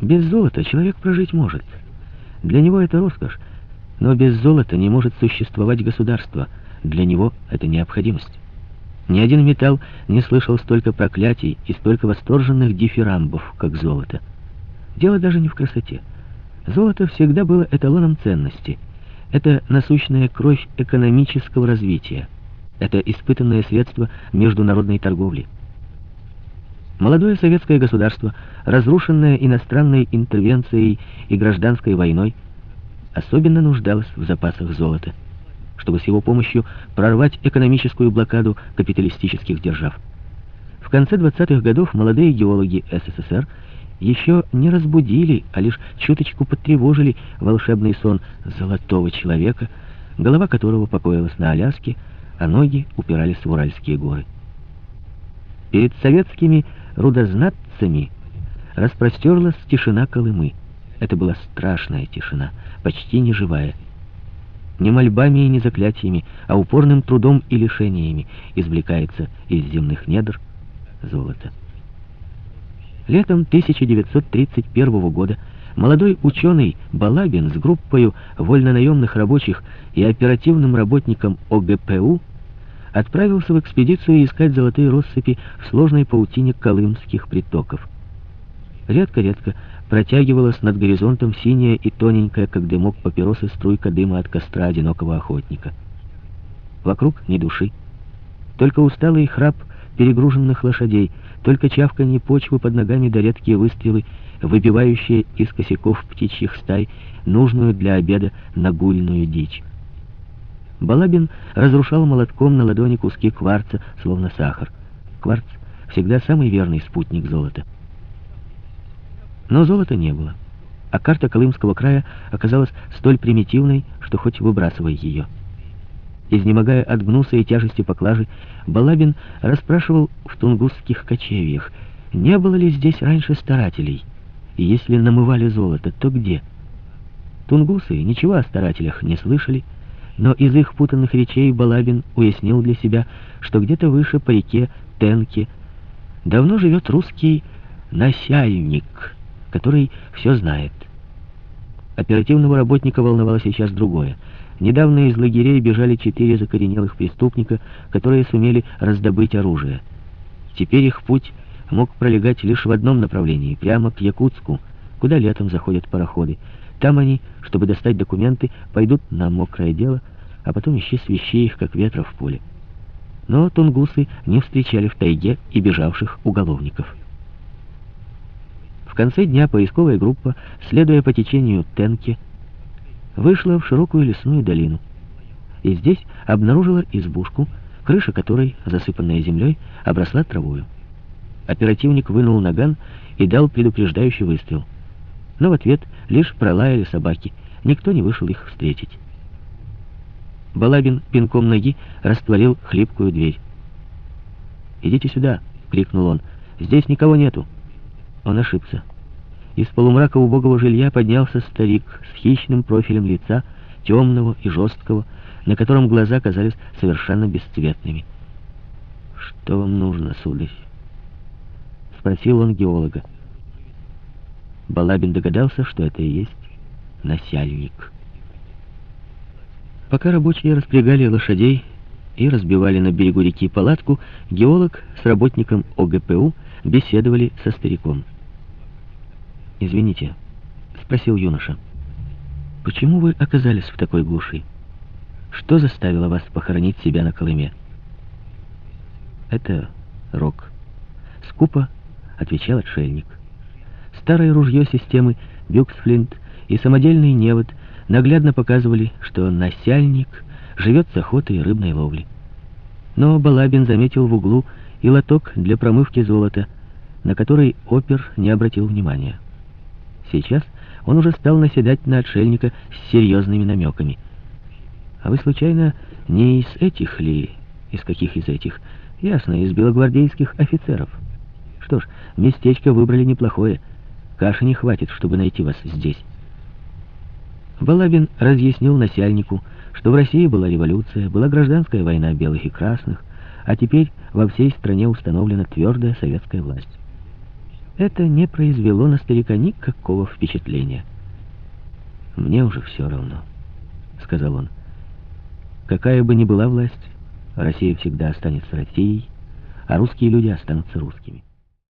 Без золота человек прожить может. Для него это роскошь, но без золота не может существовать государство. Для него это необходимость. Ни один металл не слышал столько проклятий и столько восторженных дифирамбов, как золото. Дело даже не в красоте. Золото всегда было эталоном ценности. Это насущная кровь экономического развития. Это испытанное средство международной торговли. Молодое советское государство, разрушенное иностранной интервенцией и гражданской войной, особенно нуждалось в запасах золота, чтобы с его помощью прорвать экономическую блокаду капиталистических держав. В конце 20-х годов молодые геологи СССР еще не разбудили, а лишь чуточку потревожили волшебный сон золотого человека, голова которого покоилась на Аляске, а ноги упирались в Уральские горы. Перед советскими рудознатцами распростерлась тишина Колымы. Это была страшная тишина, почти неживая. Не мольбами и не заклятиями, а упорным трудом и лишениями извлекается из земных недр золото. Летом 1931 года молодой ученый Балабин с группой вольнонаемных рабочих и оперативным работником ОГПУ отправился в экспедицию искать золотые россыпи в сложной паутине колымских притоков. Редко-редко протягивалась над горизонтом синяя и тоненькая, как дымок папиросы, струйка дыма от костра одинокого охотника. Вокруг ни души. Только усталый храп перегруженных лошадей, только чавканье почвы под ногами да редкие выстрелы, выбивающие из косяков птичьих стай нужную для обеда нагульную дичь. Балабин разрушал молотком на ладони куски кварца, словно сахар. Кварц всегда самый верный спутник золота. Но золота не было, а карта Колымского края оказалась столь примитивной, что хоть выбрасывай ее. Изнемогая от гнуса и тяжести поклажи, Балабин расспрашивал в тунгусских кочевьях, не было ли здесь раньше старателей, и если намывали золото, то где? Тунгусы ничего о старателях не слышали, но из их путанных речей Балабин уяснил для себя, что где-то выше по реке Тенке давно живет русский насяльник, который все знает. Оперативного работника волновало сейчас другое — Недавно из лагерей бежали четыре закоренелых преступника, которые сумели раздобыть оружие. Теперь их путь мог пролегать лишь в одном направлении, прямо к Якутску, куда летом заходят пароходы. Там они, чтобы достать документы, пойдут на мокрое дело, а потом исчез вещей их, как ветра в поле. Но тунгусы не встречали в тайге и бежавших уголовников. В конце дня поисковая группа, следуя по течению Тенке, вышла в широкую лесную долину. И здесь обнаружила избушку, крыша которой, засыпанная землей, обросла травою. Оперативник вынул наган и дал предупреждающий выстрел. Но в ответ лишь пролаяли собаки. Никто не вышел их встретить. Балабин пинком ноги растворил хлипкую дверь. «Идите сюда!» — крикнул он. «Здесь никого нету!» Он ошибся. Из полумрака убогого жилья поднялся старик с хищным профилем лица, темного и жесткого, на котором глаза казались совершенно бесцветными. «Что вам нужно, сударь?» — спросил он геолога. Балабин догадался, что это и есть насяльник. Пока рабочие распрягали лошадей и разбивали на берегу реки палатку, геолог с работником ОГПУ беседовали со стариком. «Извините», — спросил юноша, — «почему вы оказались в такой глуши? Что заставило вас похоронить себя на Колыме?» «Это рок», — скупо отвечал отшельник. Старое ружье системы Бюксфлинт и самодельный невод наглядно показывали, что насяльник живет с охотой и рыбной ловли. Но Балабин заметил в углу и лоток для промывки золота, на который опер не обратил внимания. Сейчас он уже стал наседать на отшельника с серьезными намеками. «А вы, случайно, не из этих ли? Из каких из этих? Ясно, из белогвардейских офицеров. Что ж, местечко выбрали неплохое. Каши не хватит, чтобы найти вас здесь». Балабин разъяснил насяльнику, что в России была революция, была гражданская война белых и красных, а теперь во всей стране установлена твердая советская власть. Это не произвело на старика никакого впечатления. «Мне уже все равно», — сказал он. «Какая бы ни была власть, Россия всегда останется Россией, а русские люди останутся русскими».